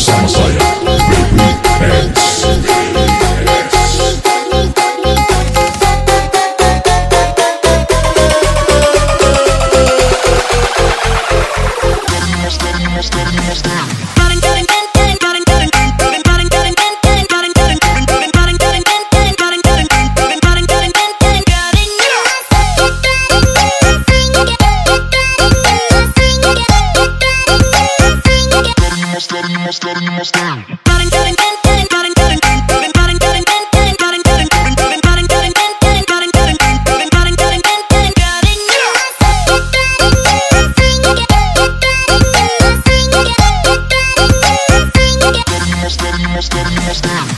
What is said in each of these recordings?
Somos Slayer. Thank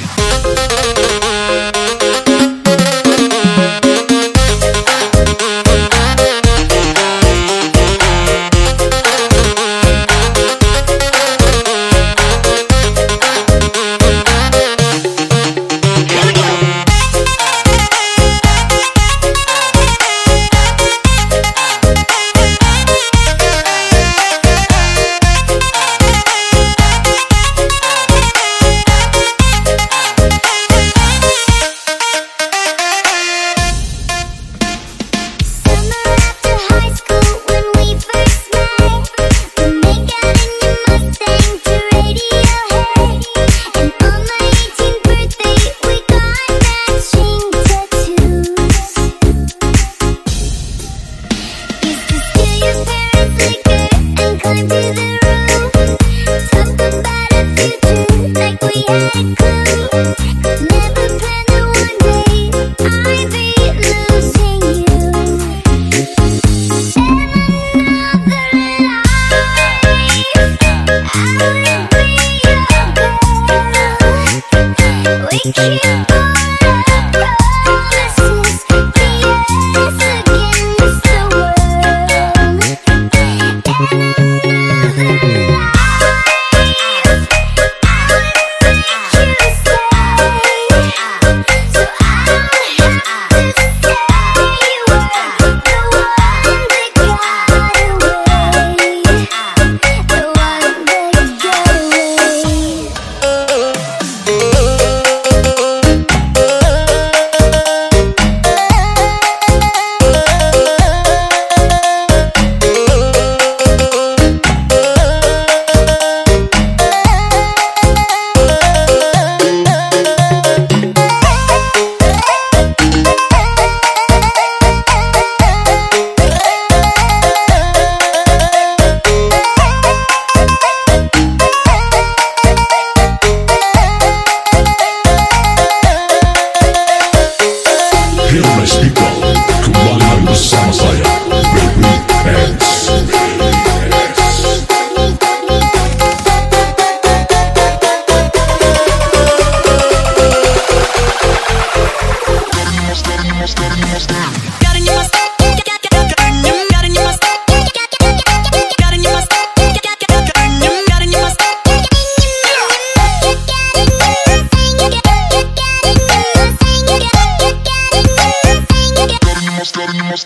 you.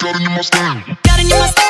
Got a new Mustang. Got a new Mustang.